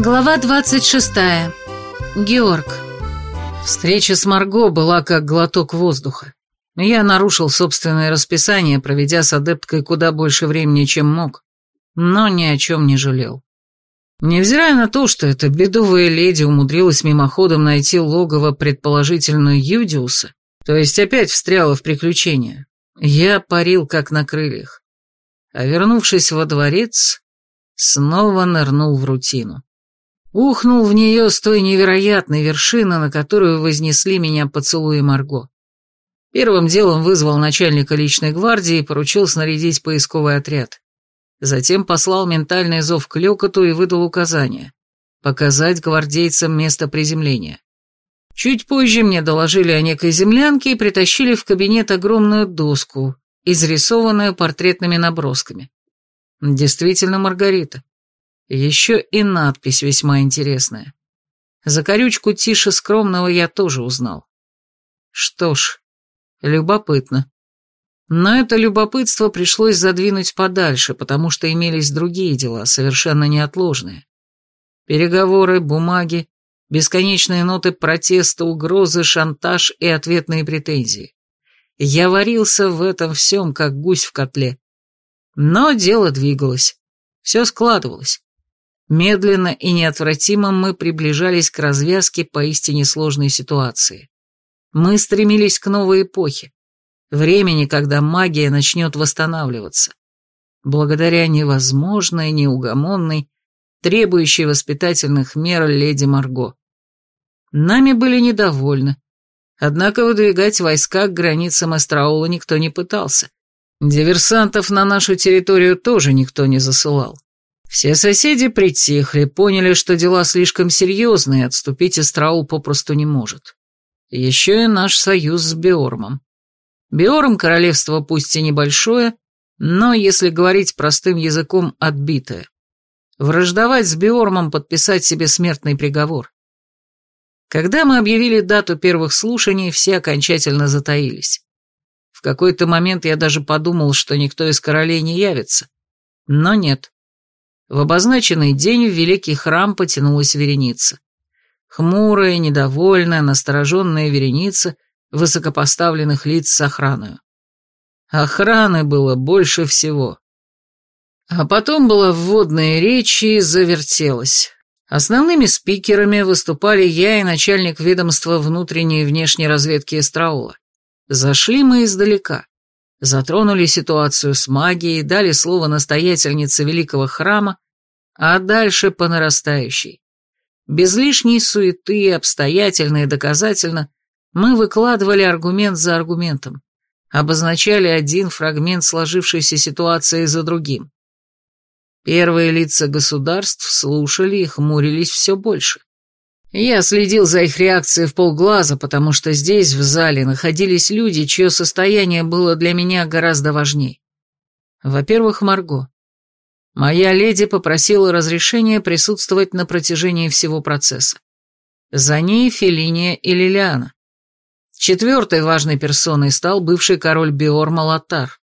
Глава 26. Георг. Встреча с Марго была как глоток воздуха. Я нарушил собственное расписание, проведя с адепткой куда больше времени, чем мог, но ни о чем не жалел. Невзирая на то, что эта бедовая леди умудрилась мимоходом найти логово предположительно Юдиуса, то есть опять встряла в приключения, я парил как на крыльях. А вернувшись во дворец, снова нырнул в рутину. Ухнул в нее с той невероятной вершины, на которую вознесли меня поцелуи Марго. Первым делом вызвал начальника личной гвардии и поручил снарядить поисковый отряд. Затем послал ментальный зов к Лёкоту и выдал указание показать гвардейцам место приземления. Чуть позже мне доложили о некой землянке и притащили в кабинет огромную доску, изрисованную портретными набросками. Действительно Маргарита. Еще и надпись весьма интересная. Закорючку тише скромного я тоже узнал. Что ж, любопытно. Но это любопытство пришлось задвинуть подальше, потому что имелись другие дела, совершенно неотложные. Переговоры, бумаги, бесконечные ноты протеста, угрозы, шантаж и ответные претензии. Я варился в этом всем, как гусь в котле. Но дело двигалось, все складывалось. Медленно и неотвратимо мы приближались к развязке поистине сложной ситуации. Мы стремились к новой эпохе, времени, когда магия начнет восстанавливаться. Благодаря невозможной, неугомонной, требующей воспитательных мер леди Марго. Нами были недовольны, однако выдвигать войска к границам Астраула никто не пытался. Диверсантов на нашу территорию тоже никто не засылал. Все соседи притихли, поняли, что дела слишком серьезные, отступить Эстраул попросту не может. Еще и наш союз с Биормом. Биорм королевство пусть и небольшое, но, если говорить простым языком, отбитое. Враждовать с Биормом, подписать себе смертный приговор. Когда мы объявили дату первых слушаний, все окончательно затаились. В какой-то момент я даже подумал, что никто из королей не явится. Но нет. В обозначенный день в великий храм потянулась вереница. Хмурая, недовольная, настороженная вереница высокопоставленных лиц с охраной. Охраны было больше всего. А потом была вводная речь и завертелась. Основными спикерами выступали я и начальник ведомства внутренней и внешней разведки Эстраула. Зашли мы издалека. Затронули ситуацию с магией, дали слово настоятельнице великого храма, а дальше по нарастающей. Без лишней суеты, обстоятельно и доказательно, мы выкладывали аргумент за аргументом, обозначали один фрагмент сложившейся ситуации за другим. Первые лица государств слушали и хмурились все больше. Я следил за их реакцией в полглаза, потому что здесь, в зале, находились люди, чье состояние было для меня гораздо важней. Во-первых, Марго. Моя леди попросила разрешения присутствовать на протяжении всего процесса. За ней Фелиния и Лилиана. Четвертой важной персоной стал бывший король Биор Малатар.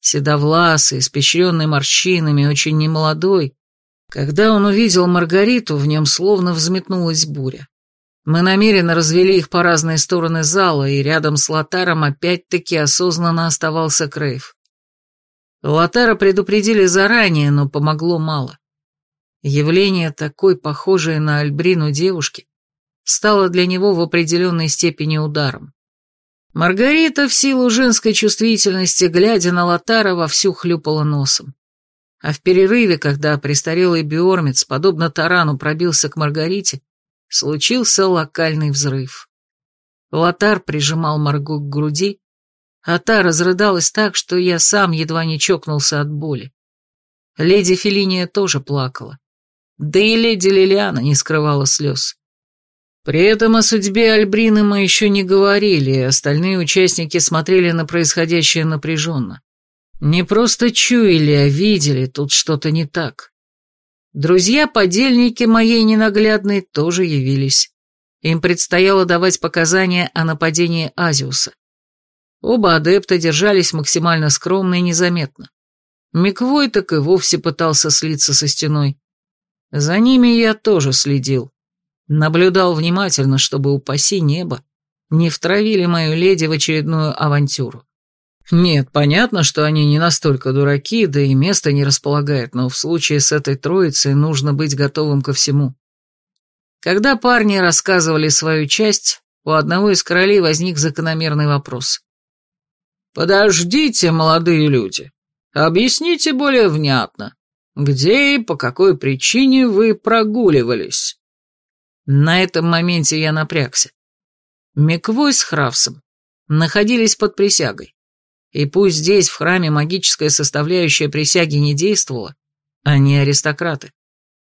Седовласый, испещренный морщинами, очень немолодой, когда он увидел Маргариту, в нем словно взметнулась буря. Мы намеренно развели их по разные стороны зала, и рядом с Лотаром опять-таки осознанно оставался Крейв. Лотара предупредили заранее, но помогло мало. Явление такой, похожей на Альбрину девушки, стало для него в определенной степени ударом. Маргарита в силу женской чувствительности, глядя на Лотара, вовсю хлюпала носом. А в перерыве, когда престарелый биормец, подобно тарану, пробился к Маргарите, случился локальный взрыв. Лотар прижимал Марго к груди, а та разрыдалась так, что я сам едва не чокнулся от боли. Леди Фелиния тоже плакала. Да и леди Лилиана не скрывала слез. При этом о судьбе Альбрины мы еще не говорили, и остальные участники смотрели на происходящее напряженно. Не просто чуяли, а видели, тут что-то не так. Друзья-подельники моей ненаглядной тоже явились. Им предстояло давать показания о нападении Азиуса. Оба адепта держались максимально скромно и незаметно. Миквой так и вовсе пытался слиться со стеной. За ними я тоже следил. Наблюдал внимательно, чтобы, упаси небо, не втравили мою леди в очередную авантюру. Нет, понятно, что они не настолько дураки, да и место не располагает, но в случае с этой троицей нужно быть готовым ко всему. Когда парни рассказывали свою часть, у одного из королей возник закономерный вопрос. «Подождите, молодые люди, объясните более внятно, где и по какой причине вы прогуливались?» На этом моменте я напрягся. Миквой с Хравсом находились под присягой. И пусть здесь, в храме, магическая составляющая присяги не действовала, они аристократы.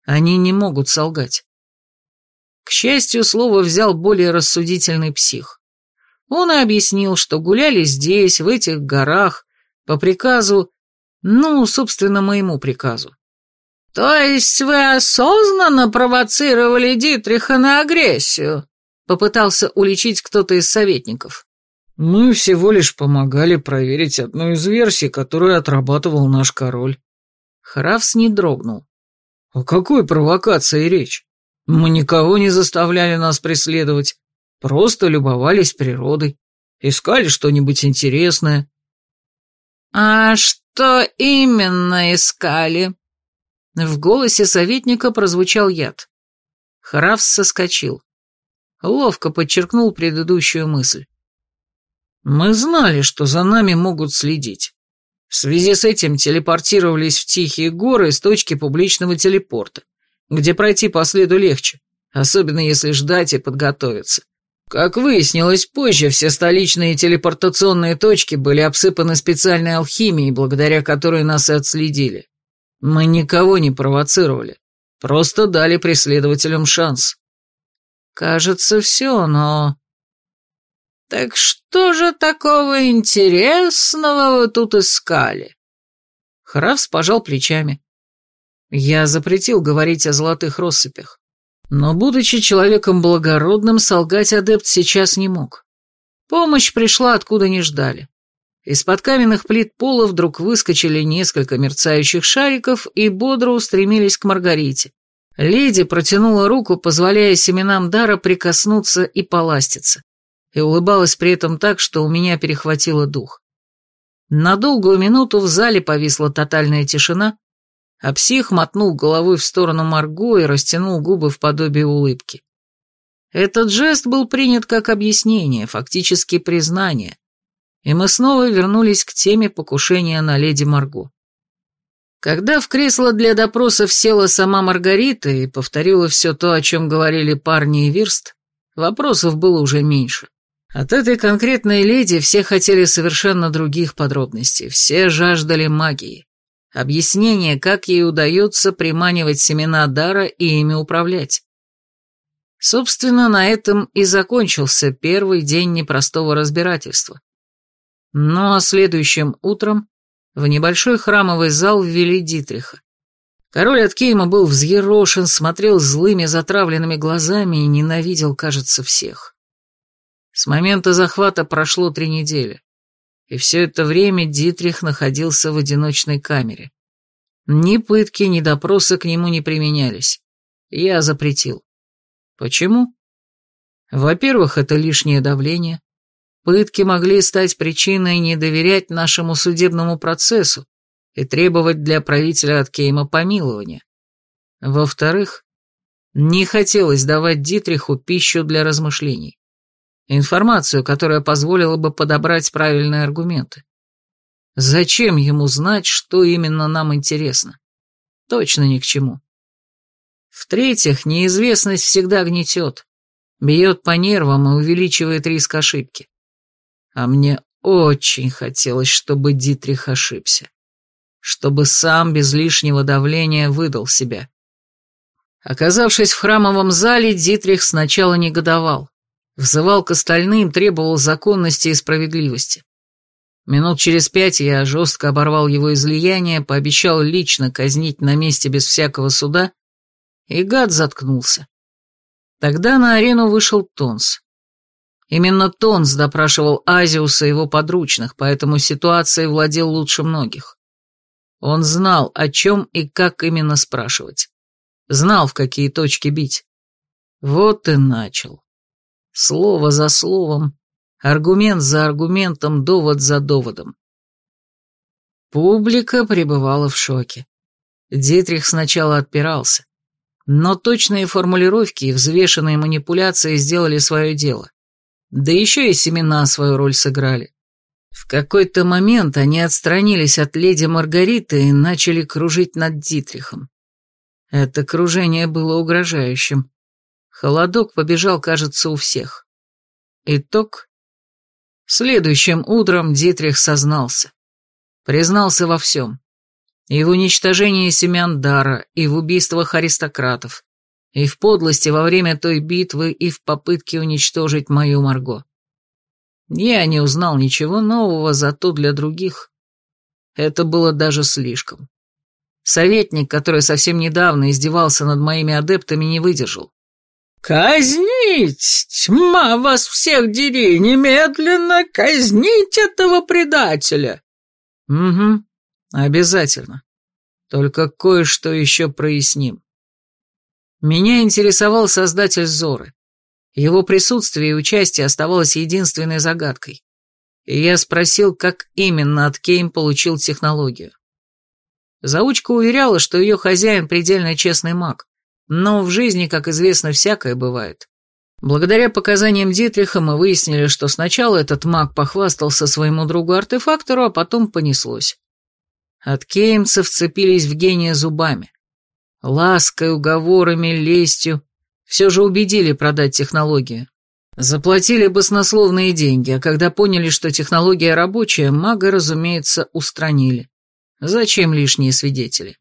Они не могут солгать. К счастью, слово взял более рассудительный псих. Он объяснил, что гуляли здесь, в этих горах, по приказу, ну, собственно, моему приказу. «То есть вы осознанно провоцировали Дитриха на агрессию?» Попытался уличить кто-то из советников. Мы всего лишь помогали проверить одну из версий, которую отрабатывал наш король. Хравс не дрогнул. О какой провокации речь? Мы никого не заставляли нас преследовать, просто любовались природой, искали что-нибудь интересное. А что именно искали? В голосе советника прозвучал яд. Хравс соскочил ловко подчеркнул предыдущую мысль. Мы знали, что за нами могут следить. В связи с этим телепортировались в Тихие горы с точки публичного телепорта, где пройти по следу легче, особенно если ждать и подготовиться. Как выяснилось позже, все столичные телепортационные точки были обсыпаны специальной алхимией, благодаря которой нас и отследили. Мы никого не провоцировали, просто дали преследователям шанс. Кажется, все, но... Так что же такого интересного вы тут искали? Хравс пожал плечами. Я запретил говорить о золотых россыпях. Но, будучи человеком благородным, солгать адепт сейчас не мог. Помощь пришла, откуда не ждали. Из-под каменных плит пола вдруг выскочили несколько мерцающих шариков и бодро устремились к Маргарите. Леди протянула руку, позволяя семенам дара прикоснуться и поластиться, и улыбалась при этом так, что у меня перехватило дух. На долгую минуту в зале повисла тотальная тишина, а псих мотнул головой в сторону Марго и растянул губы в подобие улыбки. Этот жест был принят как объяснение, фактически признание, и мы снова вернулись к теме покушения на леди Марго. Когда в кресло для допросов села сама Маргарита и повторила все то, о чем говорили парни и Вирст, вопросов было уже меньше. От этой конкретной леди все хотели совершенно других подробностей, все жаждали магии. Объяснение, как ей удается приманивать семена дара и ими управлять. Собственно, на этом и закончился первый день непростого разбирательства. Ну а следующим утром в небольшой храмовый зал ввели Дитриха. Король от Кейма был взъерошен, смотрел злыми затравленными глазами и ненавидел, кажется, всех. С момента захвата прошло три недели, и все это время Дитрих находился в одиночной камере. Ни пытки, ни допросы к нему не применялись. Я запретил. Почему? Во-первых, это лишнее давление. Пытки могли стать причиной не доверять нашему судебному процессу и требовать для правителя от Кейма помилования. Во-вторых, не хотелось давать Дитриху пищу для размышлений. Информацию, которая позволила бы подобрать правильные аргументы. Зачем ему знать, что именно нам интересно? Точно ни к чему. В-третьих, неизвестность всегда гнетет, бьет по нервам и увеличивает риск ошибки. А мне очень хотелось, чтобы Дитрих ошибся. Чтобы сам без лишнего давления выдал себя. Оказавшись в храмовом зале, Дитрих сначала негодовал. Взывал к остальным, требовал законности и справедливости. Минут через пять я жестко оборвал его излияние, пообещал лично казнить на месте без всякого суда, и гад заткнулся. Тогда на арену вышел Тонс. Именно Тонс допрашивал Азиуса и его подручных, поэтому ситуацией владел лучше многих. Он знал, о чем и как именно спрашивать. Знал, в какие точки бить. Вот и начал. Слово за словом, аргумент за аргументом, довод за доводом. Публика пребывала в шоке. Дитрих сначала отпирался, но точные формулировки и взвешенные манипуляции сделали свое дело. Да еще и семена свою роль сыграли. В какой-то момент они отстранились от леди Маргариты и начали кружить над Дитрихом. Это кружение было угрожающим. Холодок побежал, кажется, у всех. Итог. Следующим утром Дитрих сознался. Признался во всем. И в уничтожении семян Дара, и в убийствах аристократов, и в подлости во время той битвы, и в попытке уничтожить мою Марго. Я не узнал ничего нового, зато для других это было даже слишком. Советник, который совсем недавно издевался над моими адептами, не выдержал. «Казнить! Тьма вас всех дери! Немедленно казнить этого предателя!» «Угу, обязательно. Только кое-что еще проясним. Меня интересовал создатель Зоры. Его присутствие и участие оставалось единственной загадкой. И я спросил, как именно от Кейм получил технологию. Заучка уверяла, что ее хозяин предельно честный маг, но в жизни, как известно, всякое бывает. Благодаря показаниям Дитриха мы выяснили, что сначала этот маг похвастался своему другу-артефактору, а потом понеслось. От кеймцев вцепились в гения зубами. Лаской, уговорами, лестью все же убедили продать технологию. Заплатили баснословные деньги, а когда поняли, что технология рабочая, мага, разумеется, устранили. Зачем лишние свидетели?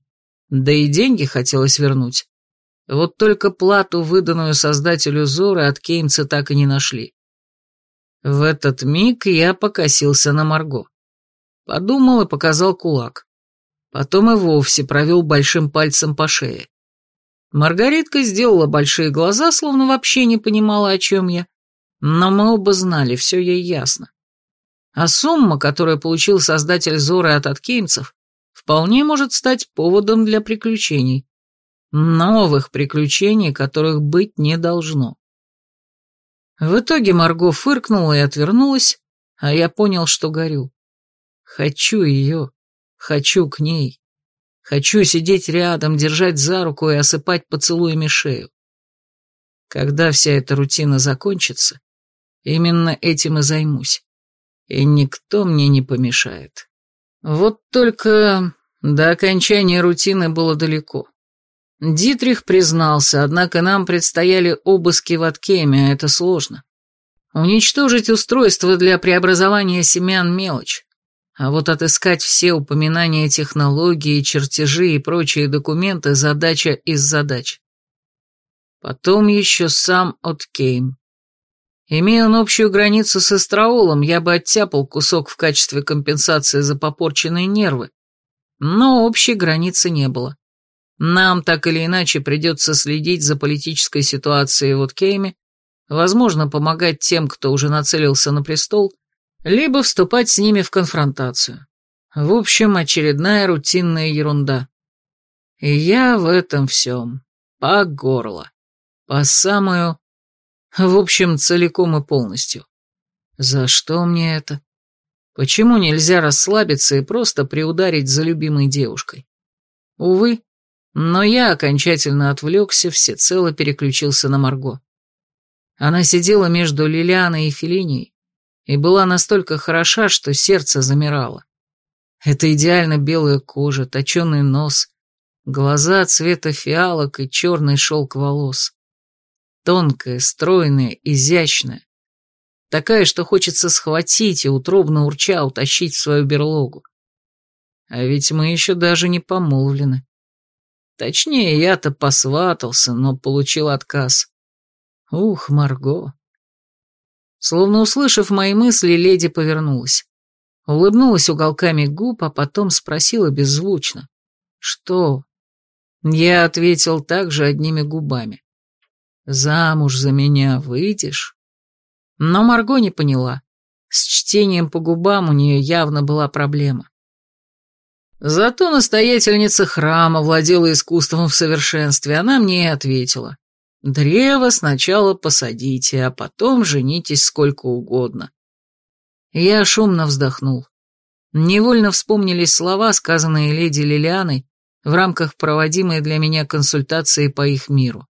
Да и деньги хотелось вернуть. Вот только плату, выданную создателю Зоры, от Кеймца так и не нашли. В этот миг я покосился на Марго. Подумал и показал кулак. Потом и вовсе провел большим пальцем по шее. Маргаритка сделала большие глаза, словно вообще не понимала, о чем я. Но мы оба знали, все ей ясно. А сумма, которую получил создатель Зоры от откеймцев, вполне может стать поводом для приключений. Новых приключений, которых быть не должно. В итоге Марго фыркнула и отвернулась, а я понял, что горю. Хочу ее, хочу к ней. Хочу сидеть рядом, держать за руку и осыпать поцелуями шею. Когда вся эта рутина закончится, именно этим и займусь. И никто мне не помешает. Вот только до окончания рутины было далеко. Дитрих признался, однако нам предстояли обыски в Аткеме, а это сложно. Уничтожить устройство для преобразования семян – мелочь. А вот отыскать все упоминания технологии, чертежи и прочие документы – задача из задач. Потом еще сам Откейм. Имея он общую границу с Эстраолом, я бы оттяпал кусок в качестве компенсации за попорченные нервы. Но общей границы не было. Нам так или иначе придется следить за политической ситуацией в Откейме, возможно, помогать тем, кто уже нацелился на престол, либо вступать с ними в конфронтацию. В общем, очередная рутинная ерунда. И я в этом всем по горло, по самую... В общем, целиком и полностью. За что мне это? Почему нельзя расслабиться и просто приударить за любимой девушкой? Увы, но я окончательно отвлекся, всецело переключился на Марго. Она сидела между Лилианой и Фелинией, и была настолько хороша, что сердце замирало. Это идеально белая кожа, точеный нос, глаза цвета фиалок и черный шелк волос. Тонкая, стройная, изящная. Такая, что хочется схватить и утробно урча утащить в свою берлогу. А ведь мы еще даже не помолвлены. Точнее, я-то посватался, но получил отказ. Ух, Марго. Словно услышав мои мысли, леди повернулась. Улыбнулась уголками губ, а потом спросила беззвучно. «Что?» Я ответил также одними губами. «Замуж за меня выйдешь?» Но Марго не поняла. С чтением по губам у нее явно была проблема. Зато настоятельница храма владела искусством в совершенстве, она мне и ответила. Древо сначала посадите, а потом женитесь сколько угодно. Я шумно вздохнул. Невольно вспомнились слова, сказанные леди Лилианой в рамках проводимой для меня консультации по их миру.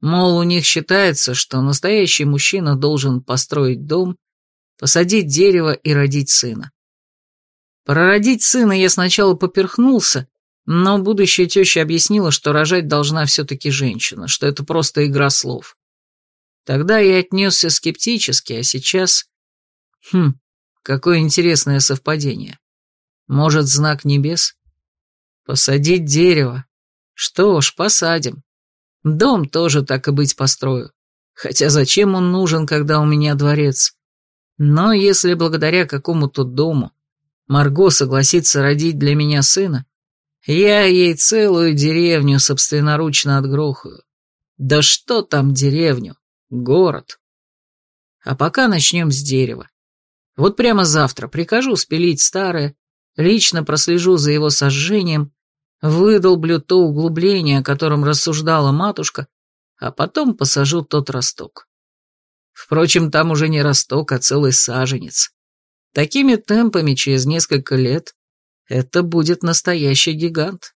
Мол, у них считается, что настоящий мужчина должен построить дом, посадить дерево и родить сына. Прородить сына я сначала поперхнулся, но будущая теща объяснила, что рожать должна все-таки женщина, что это просто игра слов. Тогда я отнесся скептически, а сейчас... Хм, какое интересное совпадение. Может, знак небес? Посадить дерево. Что ж, посадим. Дом тоже так и быть построю. Хотя зачем он нужен, когда у меня дворец? Но если благодаря какому-то дому Марго согласится родить для меня сына, я ей целую деревню собственноручно отгрохаю. Да что там деревню? Город. А пока начнем с дерева. Вот прямо завтра прикажу спилить старое, лично прослежу за его сожжением, выдолблю то углубление, о котором рассуждала матушка, а потом посажу тот росток. Впрочем, там уже не росток, а целый саженец. Такими темпами через несколько лет это будет настоящий гигант.